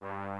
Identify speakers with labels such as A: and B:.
A: Bye.